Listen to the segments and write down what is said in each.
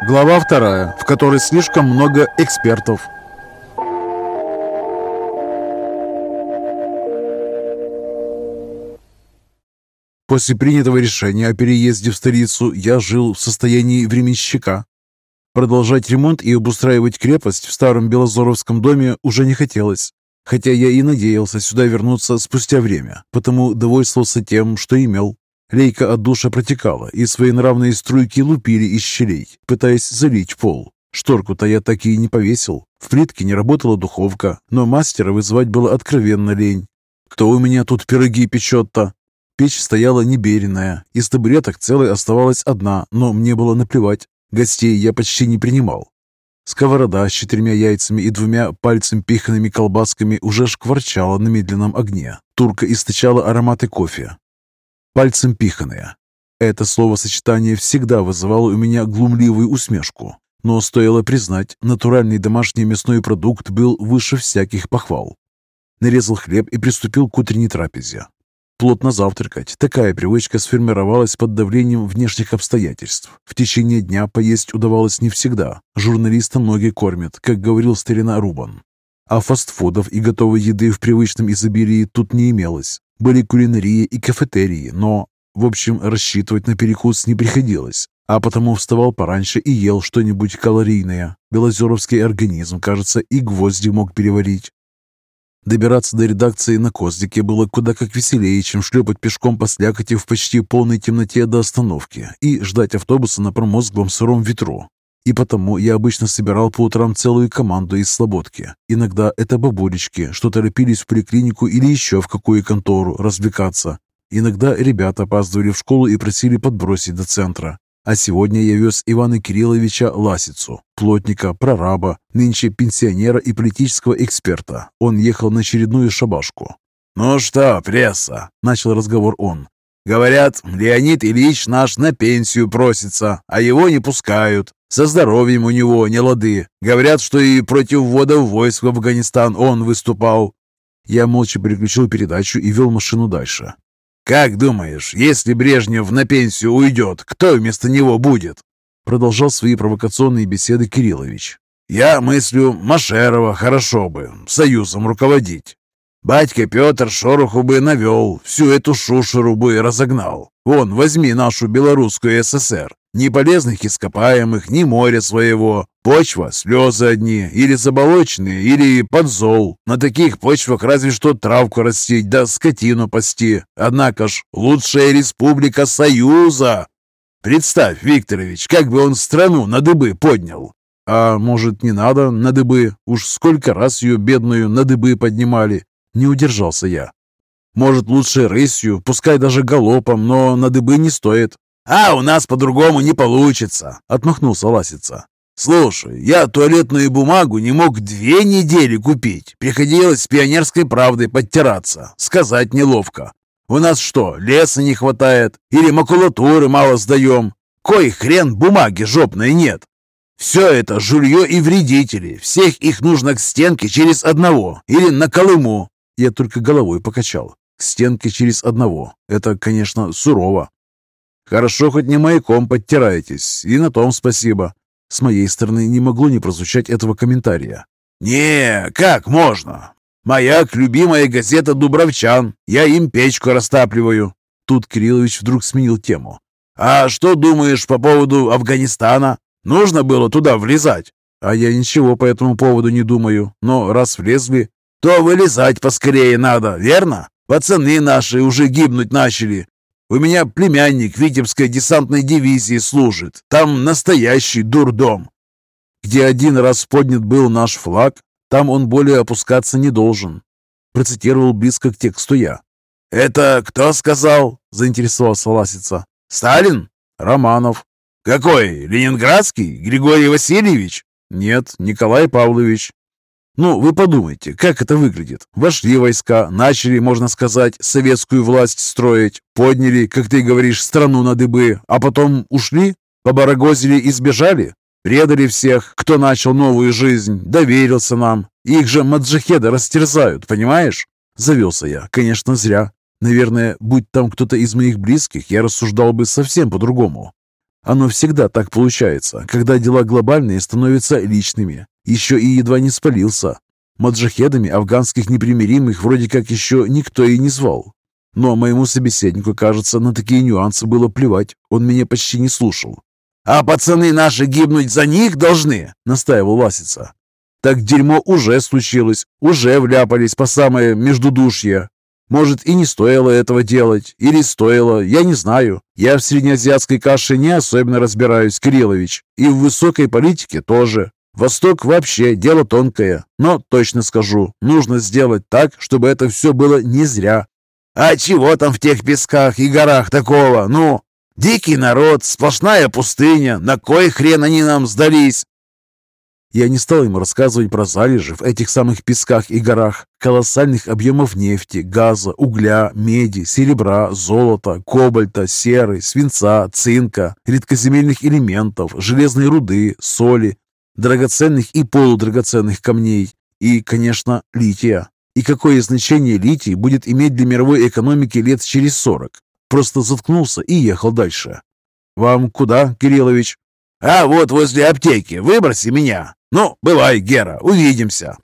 Глава вторая, в которой слишком много экспертов. После принятого решения о переезде в столицу я жил в состоянии временщика. Продолжать ремонт и обустраивать крепость в старом Белозоровском доме уже не хотелось. Хотя я и надеялся сюда вернуться спустя время, потому довольствовался тем, что имел. Лейка от душа протекала, и свои нравные струйки лупили из щелей, пытаясь залить пол. Шторку-то я так и не повесил. В плитке не работала духовка, но мастера вызвать было откровенно лень. Кто у меня тут пироги печет-то? Печь стояла неберенная, из табуреток целой оставалась одна, но мне было наплевать. Гостей я почти не принимал. Сковорода с четырьмя яйцами и двумя пальцем пиханными колбасками уже шкварчала на медленном огне. Турка источала ароматы кофе пальцем пиханая. Это словосочетание всегда вызывало у меня глумливую усмешку. Но стоило признать, натуральный домашний мясной продукт был выше всяких похвал. Нарезал хлеб и приступил к утренней трапезе. Плотно завтракать. Такая привычка сформировалась под давлением внешних обстоятельств. В течение дня поесть удавалось не всегда. Журналиста ноги кормят, как говорил старина Рубан. А фастфудов и готовой еды в привычном изобилии тут не имелось. Были кулинарии и кафетерии, но, в общем, рассчитывать на перекус не приходилось, а потому вставал пораньше и ел что-нибудь калорийное. Белозеровский организм, кажется, и гвозди мог переварить. Добираться до редакции на Коздике было куда как веселее, чем шлепать пешком по слякоти в почти полной темноте до остановки и ждать автобуса на промозглом сыром ветру. И потому я обычно собирал по утрам целую команду из слободки. Иногда это бабулечки, что торопились в поликлинику или еще в какую контору развлекаться. Иногда ребята опаздывали в школу и просили подбросить до центра. А сегодня я вез Ивана Кирилловича Ласицу, плотника, прораба, нынче пенсионера и политического эксперта. Он ехал на очередную шабашку. «Ну что, пресса?» – начал разговор он. «Говорят, Леонид Ильич наш на пенсию просится, а его не пускают. Со здоровьем у него не лады. Говорят, что и против ввода войск в Афганистан он выступал. Я молча переключил передачу и вел машину дальше. «Как думаешь, если Брежнев на пенсию уйдет, кто вместо него будет?» Продолжал свои провокационные беседы Кириллович. «Я мыслю, Машерова хорошо бы, союзом руководить. Батька Петр шороху бы навел, всю эту шушеру бы разогнал. Вон, возьми нашу белорусскую ССР. Ни полезных ископаемых, ни моря своего. Почва, слезы одни, или заболоченные, или подзол. На таких почвах разве что травку растить, да скотину пасти. Однако ж, лучшая республика Союза. Представь, Викторович, как бы он страну на дыбы поднял. А может, не надо на дыбы? Уж сколько раз ее бедную на дыбы поднимали. Не удержался я. Может, лучше рысью, пускай даже галопом, но на дыбы не стоит. «А у нас по-другому не получится», — отмахнулся Ласица. «Слушай, я туалетную бумагу не мог две недели купить. Приходилось с пионерской правдой подтираться. Сказать неловко. У нас что, леса не хватает? Или макулатуры мало сдаем? Кой хрен бумаги жопной нет? Все это жулье и вредители. Всех их нужно к стенке через одного. Или на Колыму». Я только головой покачал. К стенке через одного. Это, конечно, сурово. Хорошо, хоть не маяком подтираетесь, и на том спасибо. С моей стороны не могло не прозвучать этого комментария. «Не, как можно? Маяк — любимая газета «Дубровчан». Я им печку растапливаю». Тут Кириллович вдруг сменил тему. «А что думаешь по поводу Афганистана? Нужно было туда влезать?» «А я ничего по этому поводу не думаю. Но раз влезли, то вылезать поскорее надо, верно? Пацаны наши уже гибнуть начали. У меня племянник Витебской десантной дивизии служит. Там настоящий дурдом. Где один раз поднят был наш флаг, там он более опускаться не должен. Процитировал близко к тексту я. «Это кто сказал?» – заинтересовался Ласица. «Сталин?» «Романов». «Какой? Ленинградский? Григорий Васильевич?» «Нет, Николай Павлович». Ну, вы подумайте, как это выглядит. Вошли войска, начали, можно сказать, советскую власть строить, подняли, как ты говоришь, страну на дыбы, а потом ушли, побарагозили и сбежали. Предали всех, кто начал новую жизнь, доверился нам. Их же маджахеды растерзают, понимаешь? Завелся я, конечно, зря. Наверное, будь там кто-то из моих близких, я рассуждал бы совсем по-другому. Оно всегда так получается, когда дела глобальные становятся личными. Еще и едва не спалился. Маджахедами афганских непримиримых вроде как еще никто и не звал. Но моему собеседнику, кажется, на такие нюансы было плевать. Он меня почти не слушал. «А пацаны наши гибнуть за них должны?» — настаивал Ласица. «Так дерьмо уже случилось, уже вляпались по самое междудушье. Может, и не стоило этого делать, или стоило, я не знаю. Я в среднеазиатской каше не особенно разбираюсь, Кириллович, и в высокой политике тоже. Восток вообще дело тонкое, но точно скажу, нужно сделать так, чтобы это все было не зря. А чего там в тех песках и горах такого? Ну, дикий народ, сплошная пустыня, на кой хрен они нам сдались? Я не стал ему рассказывать про залежи в этих самых песках и горах, колоссальных объемов нефти, газа, угля, меди, серебра, золота, кобальта, серы, свинца, цинка, редкоземельных элементов, железной руды, соли, драгоценных и полудрагоценных камней и, конечно, лития. И какое значение литий будет иметь для мировой экономики лет через сорок? Просто заткнулся и ехал дальше. «Вам куда, Кириллович?» «А вот возле аптеки. Выброси меня. Ну, бывай, Гера, увидимся».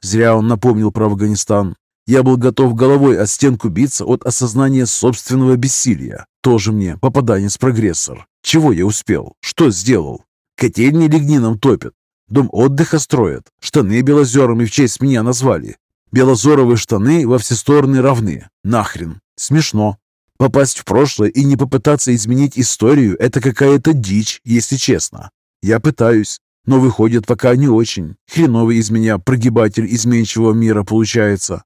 Зря он напомнил про Афганистан. Я был готов головой о стенку биться от осознания собственного бессилия. Тоже мне попаданец-прогрессор. Чего я успел? Что сделал? Котельни лигнином топят. Дом отдыха строят. Штаны белозерами в честь меня назвали. Белозоровые штаны во все стороны равны. Нахрен. Смешно. Попасть в прошлое и не попытаться изменить историю – это какая-то дичь, если честно. Я пытаюсь, но выходит пока не очень. Хреновый из меня прогибатель изменчивого мира получается.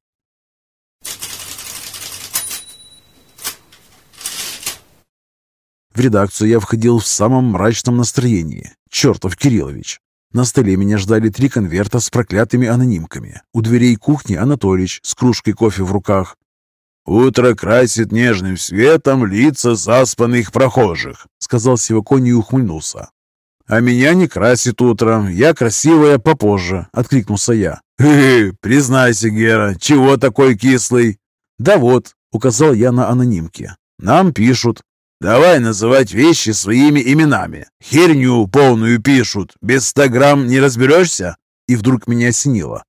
В редакцию я входил в самом мрачном настроении. Чертов Кириллович. На столе меня ждали три конверта с проклятыми анонимками. У дверей кухни Анатолич с кружкой кофе в руках. «Утро красит нежным светом лица заспанных прохожих», — сказал Сивакони и ухмыльнулся. «А меня не красит утро, я красивая попозже», — откликнулся я. «Хе-хе, признайся, Гера, чего такой кислый?» «Да вот», — указал я на анонимки. «Нам пишут». «Давай называть вещи своими именами. Херню полную пишут, без ста грамм не разберешься?» И вдруг меня осенило.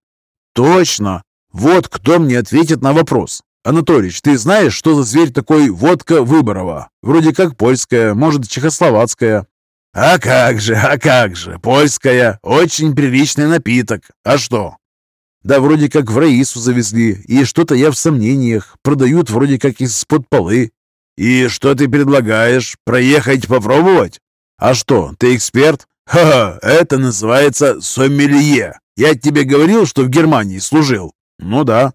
«Точно! Вот кто мне ответит на вопрос. «Анатолич, ты знаешь, что за зверь такой водка Выборова? Вроде как польская, может, чехословацкая». «А как же, а как же, польская, очень приличный напиток. А что?» «Да вроде как в Раису завезли, и что-то я в сомнениях. Продают вроде как из-под полы». «И что ты предлагаешь? Проехать попробовать?» «А что, ты эксперт?» «Ха-ха, это называется сомелье. Я тебе говорил, что в Германии служил?» «Ну да».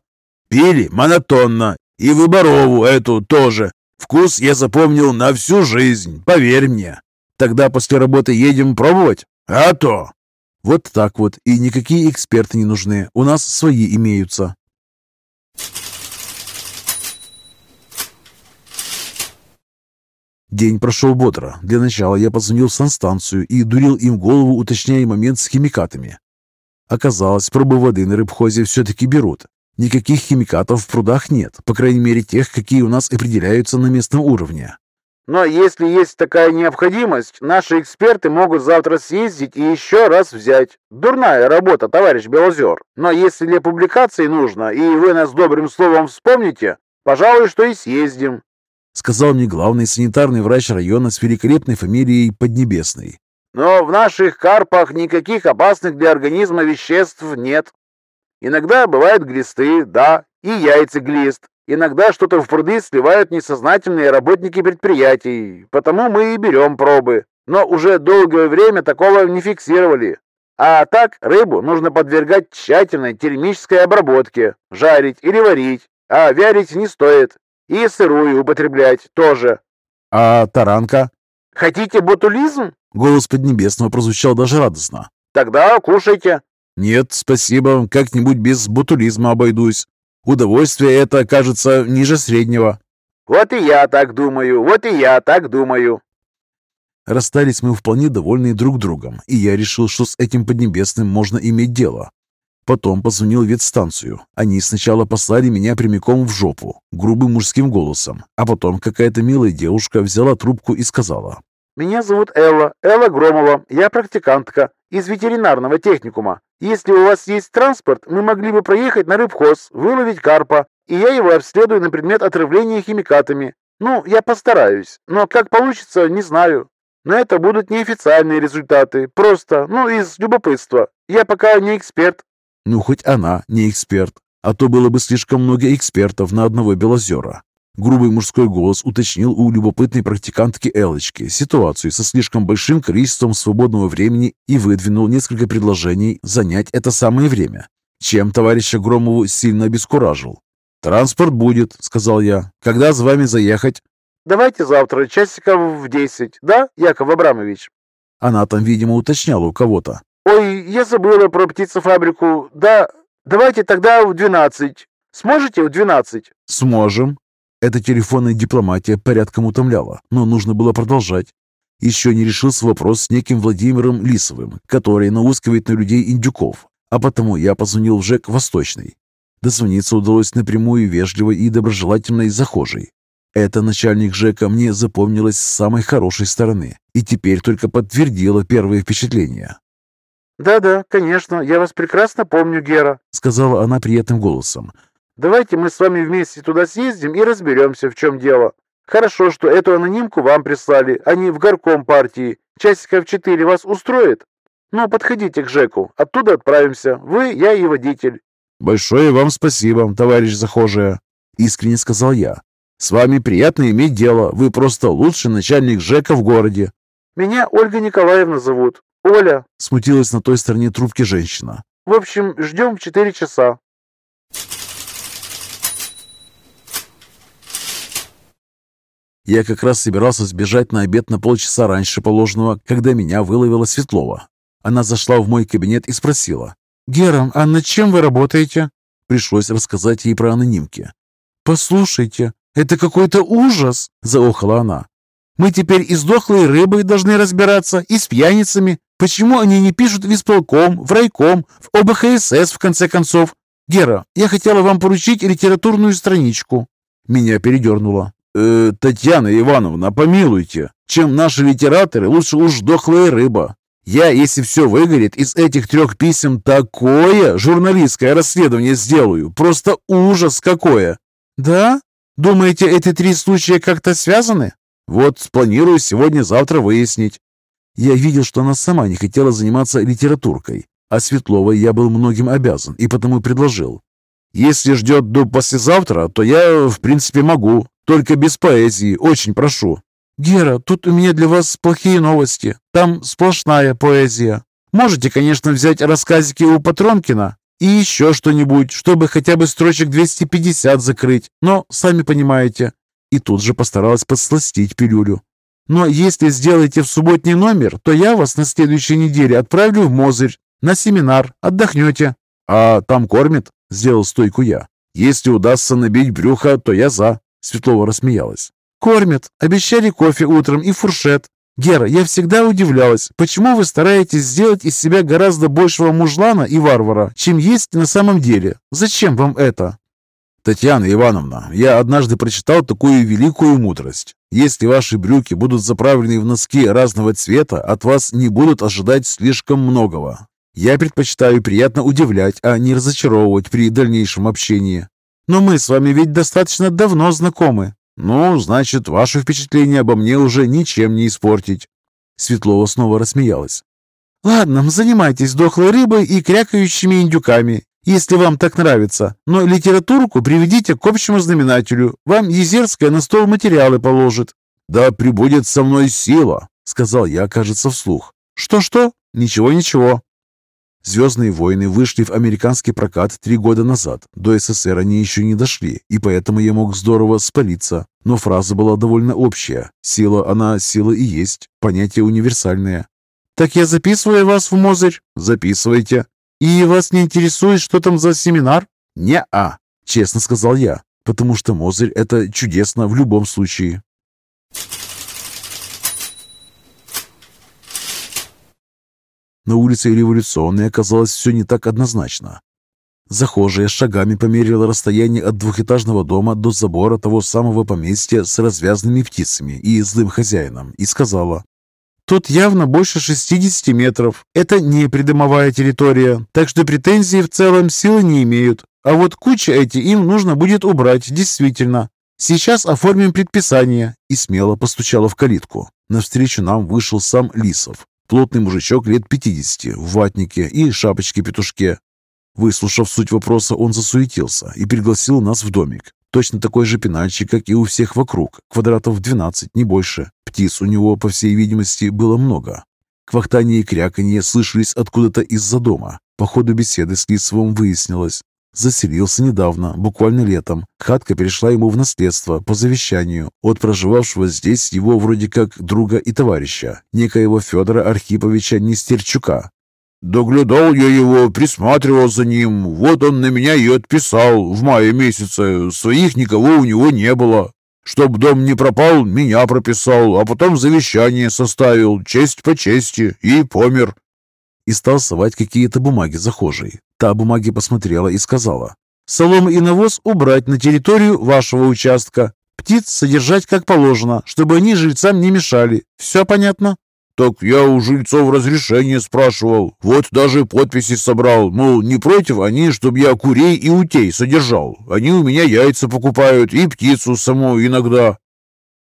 Пили монотонно. И Выборову эту тоже. Вкус я запомнил на всю жизнь, поверь мне. Тогда после работы едем пробовать? А то! Вот так вот. И никакие эксперты не нужны. У нас свои имеются. День прошел бодро. Для начала я позвонил в санстанцию и дурил им голову, уточняя момент с химикатами. Оказалось, пробы воды на рыбхозе все-таки берут. Никаких химикатов в прудах нет, по крайней мере тех, какие у нас определяются на местном уровне. Но если есть такая необходимость, наши эксперты могут завтра съездить и еще раз взять. Дурная работа, товарищ Белозер. Но если для публикации нужно, и вы нас добрым словом вспомните, пожалуй, что и съездим. Сказал мне главный санитарный врач района с великолепной фамилией Поднебесной. Но в наших карпах никаких опасных для организма веществ нет. Иногда бывают глисты, да, и яйцеглист. Иногда что-то в пруды сливают несознательные работники предприятий, потому мы и берем пробы. Но уже долгое время такого не фиксировали. А так рыбу нужно подвергать тщательной термической обработке, жарить или варить, а вярить не стоит. И сырую употреблять тоже. А таранка? Хотите ботулизм? Голос Поднебесного прозвучал даже радостно. Тогда кушайте. «Нет, спасибо, как-нибудь без ботулизма обойдусь. Удовольствие это, кажется, ниже среднего». «Вот и я так думаю, вот и я так думаю». Расстались мы вполне довольны друг другом, и я решил, что с этим Поднебесным можно иметь дело. Потом позвонил ветстанцию. Они сначала послали меня прямиком в жопу, грубым мужским голосом, а потом какая-то милая девушка взяла трубку и сказала. Меня зовут Элла, Элла Громова. Я практикантка из ветеринарного техникума. Если у вас есть транспорт, мы могли бы проехать на рыбхоз, выловить карпа, и я его обследую на предмет отравления химикатами. Ну, я постараюсь, но как получится, не знаю. Но это будут неофициальные результаты, просто, ну, из любопытства. Я пока не эксперт. Ну, хоть она не эксперт, а то было бы слишком много экспертов на одного Белозера. Грубый мужской голос уточнил у любопытной практикантки Элочки ситуацию со слишком большим количеством свободного времени и выдвинул несколько предложений занять это самое время, чем товарища Громову сильно обескуражил. «Транспорт будет», — сказал я. «Когда с вами заехать?» Давайте завтра, часиков в десять, да, Яков Абрамович? Она там, видимо, уточняла у кого-то. Ой, я забыла про птицефабрику. Да, давайте тогда в двенадцать. Сможете в двенадцать? Сможем. Эта телефонная дипломатия порядком утомляла, но нужно было продолжать. Еще не решился вопрос с неким Владимиром Лисовым, который наускивает на людей индюков, а потому я позвонил в ЖЭК «Восточный». Дозвониться удалось напрямую вежливой и доброжелательной захожей. Это начальник ЖЭКа мне запомнилась с самой хорошей стороны и теперь только подтвердила первые впечатления. «Да-да, конечно, я вас прекрасно помню, Гера», — сказала она приятным голосом. Давайте мы с вами вместе туда съездим и разберемся, в чем дело. Хорошо, что эту анонимку вам прислали, а не в горком партии. Часиков четыре вас устроит? Ну, подходите к Жеку, оттуда отправимся. Вы, я и водитель». «Большое вам спасибо, товарищ захожая», — искренне сказал я. «С вами приятно иметь дело. Вы просто лучший начальник Жека в городе». «Меня Ольга Николаевна зовут. Оля», — смутилась на той стороне трубки женщина. «В общем, ждем четыре часа». Я как раз собирался сбежать на обед на полчаса раньше положенного, когда меня выловила Светлова. Она зашла в мой кабинет и спросила. «Гера, а над чем вы работаете?» Пришлось рассказать ей про анонимки. «Послушайте, это какой-то ужас!» – заохала она. «Мы теперь и с дохлой рыбой должны разбираться, и с пьяницами. Почему они не пишут в исполком, в райком, в ОБХСС, в конце концов? Гера, я хотела вам поручить литературную страничку». Меня передернуло. «Э, «Татьяна Ивановна, помилуйте, чем наши литераторы, лучше уж дохлая рыба. Я, если все выгорит, из этих трех писем такое журналистское расследование сделаю. Просто ужас какое!» «Да? Думаете, эти три случая как-то связаны?» «Вот, планирую сегодня-завтра выяснить». Я видел, что она сама не хотела заниматься литературкой, а Светловой я был многим обязан и потому предложил. «Если ждет до послезавтра, то я, в принципе, могу. Только без поэзии, очень прошу». «Гера, тут у меня для вас плохие новости. Там сплошная поэзия. Можете, конечно, взять рассказики у Патронкина и еще что-нибудь, чтобы хотя бы строчек 250 закрыть, но сами понимаете». И тут же постаралась подсластить пилюлю. «Но если сделаете в субботний номер, то я вас на следующей неделе отправлю в Мозырь на семинар. Отдохнете». «А там кормят?» — сделал стойку я. «Если удастся набить брюхо, то я за». Светлова рассмеялась. «Кормят. Обещали кофе утром и фуршет. Гера, я всегда удивлялась, почему вы стараетесь сделать из себя гораздо большего мужлана и варвара, чем есть на самом деле. Зачем вам это?» «Татьяна Ивановна, я однажды прочитал такую великую мудрость. Если ваши брюки будут заправлены в носки разного цвета, от вас не будут ожидать слишком многого. Я предпочитаю приятно удивлять, а не разочаровывать при дальнейшем общении. Но мы с вами ведь достаточно давно знакомы. Ну, значит, ваше впечатление обо мне уже ничем не испортить. Светлова снова рассмеялась. Ладно, занимайтесь дохлой рыбой и крякающими индюками, если вам так нравится. Но литературку приведите к общему знаменателю. Вам Езерская на стол материалы положит. Да прибудет со мной сила, сказал я, кажется, вслух. Что-что? Ничего-ничего. «Звездные войны» вышли в американский прокат три года назад. До СССР они еще не дошли, и поэтому я мог здорово спалиться. Но фраза была довольно общая. Сила, она сила и есть. Понятие универсальное. «Так я записываю вас в Мозырь?» «Записывайте». «И вас не интересует, что там за семинар?» «Не-а», честно сказал я, потому что Мозырь – это чудесно в любом случае. На улице Революционной оказалось все не так однозначно. Захожая шагами померила расстояние от двухэтажного дома до забора того самого поместья с развязанными птицами и злым хозяином и сказала, Тут явно больше 60 метров. Это не придомовая территория, так что претензии в целом силы не имеют. А вот куча эти им нужно будет убрать, действительно. Сейчас оформим предписание». И смело постучала в калитку. Навстречу нам вышел сам Лисов. Плотный мужичок лет 50, в ватнике и шапочке-петушке. Выслушав суть вопроса, он засуетился и пригласил нас в домик. Точно такой же пенальчик, как и у всех вокруг, квадратов 12, не больше. Птиц у него, по всей видимости, было много. Квахтание и кряканье слышались откуда-то из-за дома. По ходу беседы с Лисовым выяснилось. Заселился недавно, буквально летом. Хатка перешла ему в наследство по завещанию от проживавшего здесь его вроде как друга и товарища, некоего Федора Архиповича Нестерчука, Доглядал я его, присматривал за ним. Вот он на меня и отписал в мае месяце. Своих никого у него не было. Чтоб дом не пропал, меня прописал, а потом завещание составил, честь по чести, и помер. И стал совать какие-то бумаги захожей. Та бумаги посмотрела и сказала, «Солому и навоз убрать на территорию вашего участка, птиц содержать как положено, чтобы они жильцам не мешали. Все понятно?» «Так я у жильцов разрешение спрашивал. Вот даже подписи собрал. Мол, не против они, чтобы я курей и утей содержал. Они у меня яйца покупают и птицу саму иногда».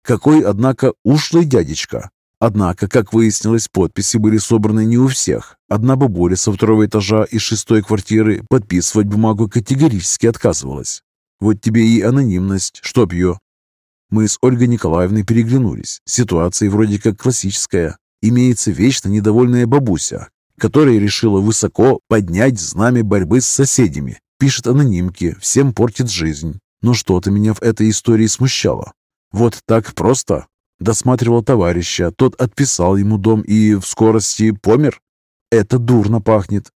Какой, однако, ушлый дядечка. Однако, как выяснилось, подписи были собраны не у всех. Одна бабуля со второго этажа из шестой квартиры подписывать бумагу категорически отказывалась. Вот тебе и анонимность, чтоб ее. Мы с Ольгой Николаевной переглянулись. Ситуация вроде как классическая имеется вечно недовольная бабуся, которая решила высоко поднять знамя борьбы с соседями. Пишет анонимки, всем портит жизнь. Но что-то меня в этой истории смущало. Вот так просто. Досматривал товарища, тот отписал ему дом и в скорости помер. Это дурно пахнет.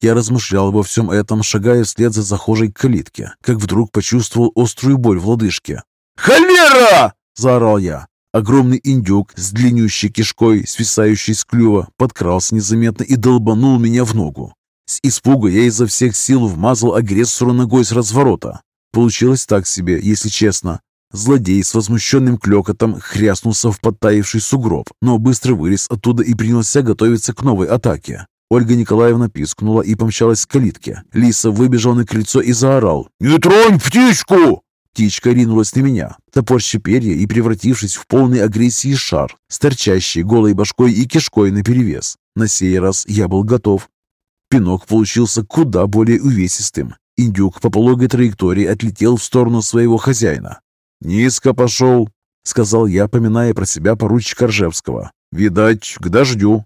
Я размышлял во всем этом, шагая вслед за захожей к калитке, как вдруг почувствовал острую боль в лодыжке. «Холера!» – заорал я. Огромный индюк с длиннющей кишкой, свисающей с клюва, подкрался незаметно и долбанул меня в ногу. С испуга я изо всех сил вмазал агрессору ногой с разворота. Получилось так себе, если честно. Злодей с возмущенным клёкотом хряснулся в подтаивший сугроб, но быстро вылез оттуда и принялся готовиться к новой атаке. Ольга Николаевна пискнула и помчалась к калитке. Лиса выбежал на крыльцо и заорал. «Не тронь птичку!» Птичка ринулась на меня, топорща перья и превратившись в полный агрессии шар, с торчащей голой башкой и кишкой наперевес. На сей раз я был готов. Пинок получился куда более увесистым. Индюк по пологой траектории отлетел в сторону своего хозяина. «Низко пошел», — сказал я, поминая про себя поручика Ржевского. «Видать, к дождю».